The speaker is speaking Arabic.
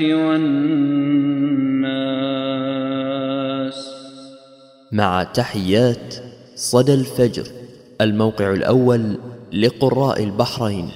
والناس. مع تحيات صدى الفجر الموقع الأول لقراء البحرين.